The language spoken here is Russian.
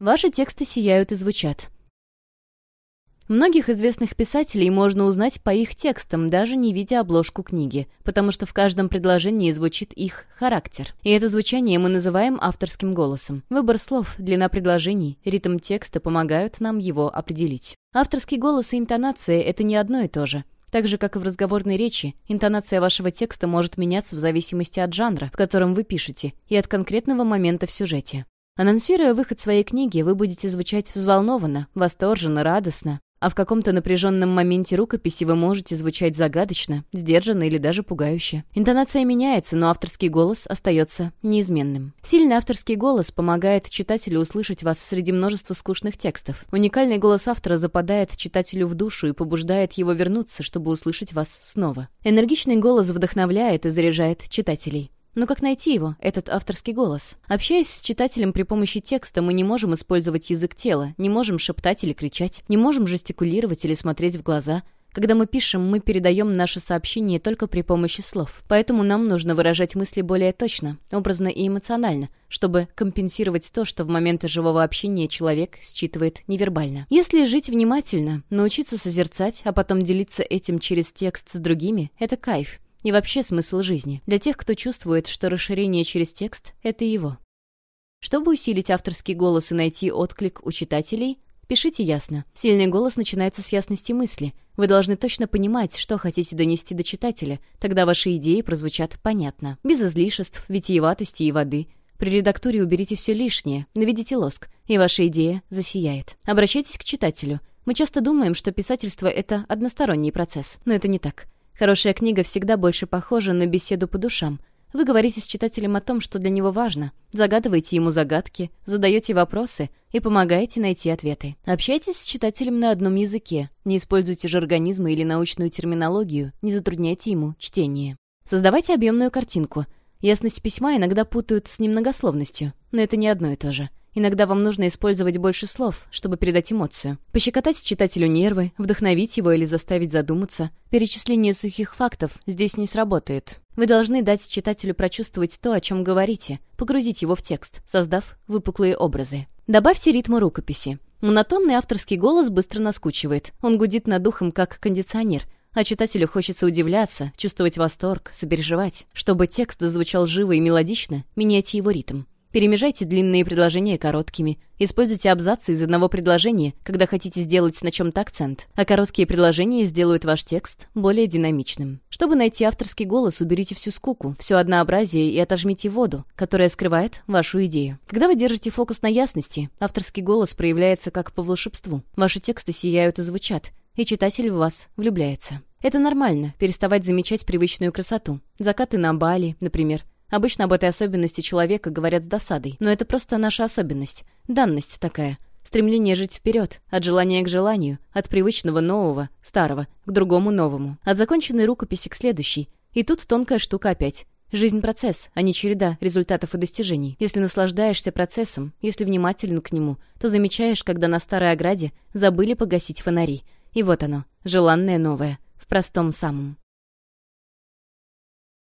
Ваши тексты сияют и звучат. Многих известных писателей можно узнать по их текстам, даже не видя обложку книги, потому что в каждом предложении звучит их характер. И это звучание мы называем авторским голосом. Выбор слов, длина предложений, ритм текста помогают нам его определить. Авторский голос и интонация — это не одно и то же. Так же, как и в разговорной речи, интонация вашего текста может меняться в зависимости от жанра, в котором вы пишете, и от конкретного момента в сюжете. Анонсируя выход своей книги, вы будете звучать взволнованно, восторженно, радостно, а в каком-то напряженном моменте рукописи вы можете звучать загадочно, сдержанно или даже пугающе. Интонация меняется, но авторский голос остается неизменным. Сильный авторский голос помогает читателю услышать вас среди множества скучных текстов. Уникальный голос автора западает читателю в душу и побуждает его вернуться, чтобы услышать вас снова. Энергичный голос вдохновляет и заряжает читателей. Но как найти его, этот авторский голос? Общаясь с читателем при помощи текста, мы не можем использовать язык тела, не можем шептать или кричать, не можем жестикулировать или смотреть в глаза. Когда мы пишем, мы передаем наше сообщение только при помощи слов. Поэтому нам нужно выражать мысли более точно, образно и эмоционально, чтобы компенсировать то, что в моменты живого общения человек считывает невербально. Если жить внимательно, научиться созерцать, а потом делиться этим через текст с другими — это кайф. И вообще смысл жизни. Для тех, кто чувствует, что расширение через текст — это его. Чтобы усилить авторский голос и найти отклик у читателей, пишите ясно. Сильный голос начинается с ясности мысли. Вы должны точно понимать, что хотите донести до читателя, тогда ваши идеи прозвучат понятно. Без излишеств, витиеватости и воды. При редактуре уберите все лишнее, наведите лоск, и ваша идея засияет. Обращайтесь к читателю. Мы часто думаем, что писательство — это односторонний процесс, но это не так. Хорошая книга всегда больше похожа на беседу по душам. Вы говорите с читателем о том, что для него важно, загадываете ему загадки, задаете вопросы и помогаете найти ответы. Общайтесь с читателем на одном языке, не используйте жаргонизмы или научную терминологию, не затрудняйте ему чтение. Создавайте объемную картинку. Ясность письма иногда путают с немногословностью, но это не одно и то же. Иногда вам нужно использовать больше слов, чтобы передать эмоцию. Пощекотать читателю нервы, вдохновить его или заставить задуматься. Перечисление сухих фактов здесь не сработает. Вы должны дать читателю прочувствовать то, о чем говорите, погрузить его в текст, создав выпуклые образы. Добавьте ритма рукописи. Монотонный авторский голос быстро наскучивает. Он гудит над духом, как кондиционер, а читателю хочется удивляться, чувствовать восторг, сопереживать. Чтобы текст звучал живо и мелодично, меняйте его ритм. Перемежайте длинные предложения короткими. Используйте абзацы из одного предложения, когда хотите сделать на чем-то акцент. А короткие предложения сделают ваш текст более динамичным. Чтобы найти авторский голос, уберите всю скуку, все однообразие и отожмите воду, которая скрывает вашу идею. Когда вы держите фокус на ясности, авторский голос проявляется как по волшебству. Ваши тексты сияют и звучат, и читатель в вас влюбляется. Это нормально, переставать замечать привычную красоту. Закаты на Бали, например, Обычно об этой особенности человека говорят с досадой, но это просто наша особенность, данность такая. Стремление жить вперед, от желания к желанию, от привычного нового, старого, к другому новому, от законченной рукописи к следующей. И тут тонкая штука опять. Жизнь — процесс, а не череда результатов и достижений. Если наслаждаешься процессом, если внимателен к нему, то замечаешь, когда на старой ограде забыли погасить фонари. И вот оно, желанное новое, в простом самом.